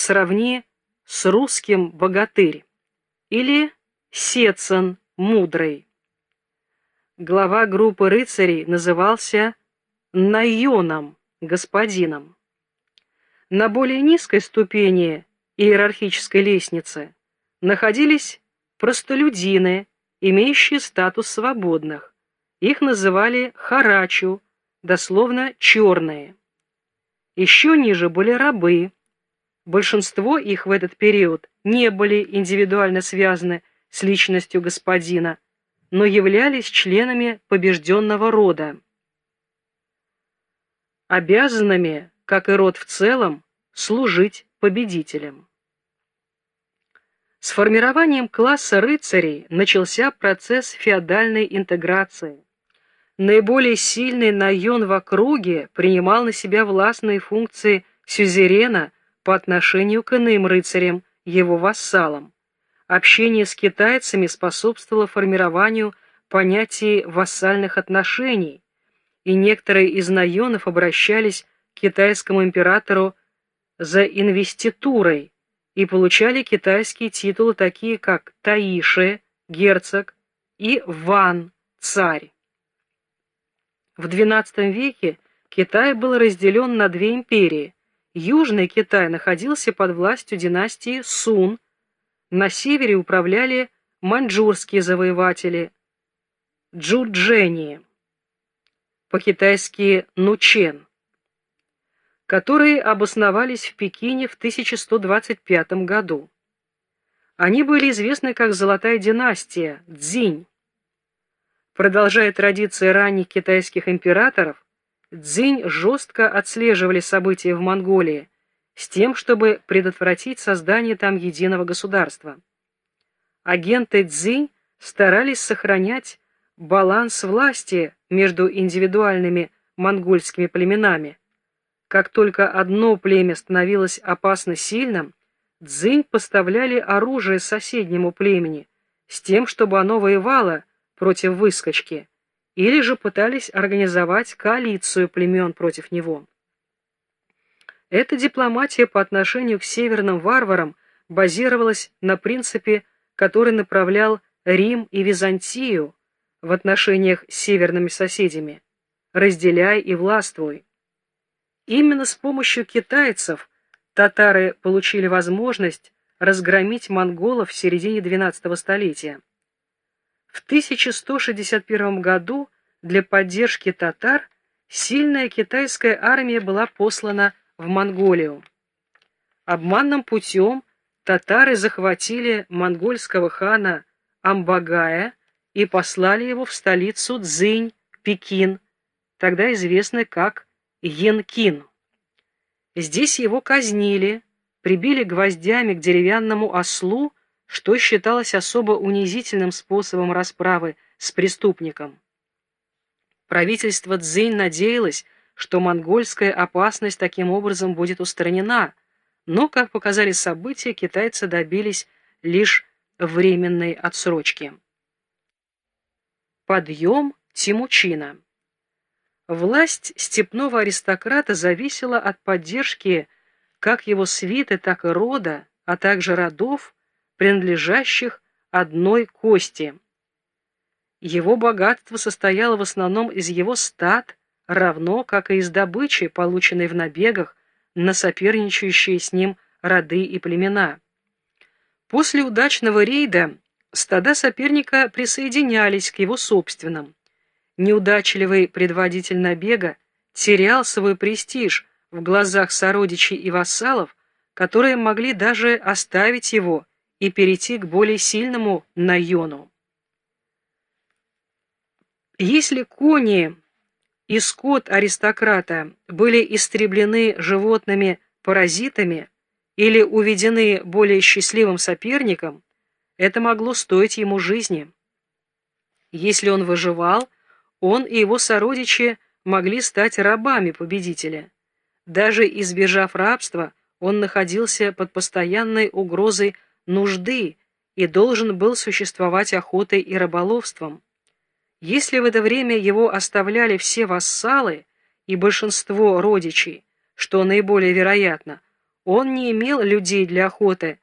сравни с русским богатырь или Сецен мудрый. Глава группы рыцарей назывался Найоном, господином. На более низкой ступени иерархической лестницы находились простолюдины, имеющие статус свободных. Их называли харачу, дословно черные. Еще ниже были рабы. Большинство их в этот период не были индивидуально связаны с личностью господина, но являлись членами побежденного рода. Обязанными, как и род в целом, служить победителям. С формированием класса рыцарей начался процесс феодальной интеграции. Наиболее сильный наён в округе принимал на себя властные функции сюзерена по отношению к иным рыцарям, его вассалам. Общение с китайцами способствовало формированию понятия вассальных отношений, и некоторые из наёнов обращались к китайскому императору за инвеститурой и получали китайские титулы, такие как Таиши, герцог, и Ван, царь. В XII веке Китай был разделен на две империи. Южный Китай находился под властью династии Сун, на севере управляли маньчжурские завоеватели Джуджени, по-китайски Нучен, которые обосновались в Пекине в 1125 году. Они были известны как Золотая династия, Цзинь. Продолжая традиции ранних китайских императоров, Цзинь жестко отслеживали события в Монголии, с тем, чтобы предотвратить создание там единого государства. Агенты Цзинь старались сохранять баланс власти между индивидуальными монгольскими племенами. Как только одно племя становилось опасно сильным, Цзинь поставляли оружие соседнему племени с тем, чтобы оно воевало против выскочки, или же пытались организовать коалицию племен против него. Эта дипломатия по отношению к северным варварам базировалась на принципе, который направлял Рим и Византию в отношениях с северными соседями «разделяй и властвуй». Именно с помощью китайцев татары получили возможность разгромить монголов в середине XII столетия. В 1161 году для поддержки татар сильная китайская армия была послана в Монголию. Обманным путем татары захватили монгольского хана Амбагая и послали его в столицу Цзинь, Пекин, тогда известный как Янкин. Здесь его казнили, прибили гвоздями к деревянному ослу, что считалось особо унизительным способом расправы с преступником. Правительство Цзинь надеялось, что монгольская опасность таким образом будет устранена, но, как показали события, китайцы добились лишь временной отсрочки. Подъем Тимучина Власть степного аристократа зависела от поддержки как его свиты, так и рода, а также родов, принадлежащих одной кости. Его богатство состояло в основном из его стад, равно как и из добычи, полученной в набегах на соперничающие с ним роды и племена. После удачного рейда стада соперника присоединялись к его собственным. Неудачливый предводитель набега терял свой престиж в глазах сородичей и вассалов, которые могли даже оставить его и перейти к более сильному наёну. Если кони и скот аристократа были истреблены животными-паразитами или уведены более счастливым соперником, это могло стоить ему жизни. Если он выживал, он и его сородичи могли стать рабами победителя. Даже избежав рабства, он находился под постоянной угрозой нужды и должен был существовать охотой и рыболовством. Если в это время его оставляли все вассалы и большинство родичей, что наиболее вероятно, Он не имел людей для охоты,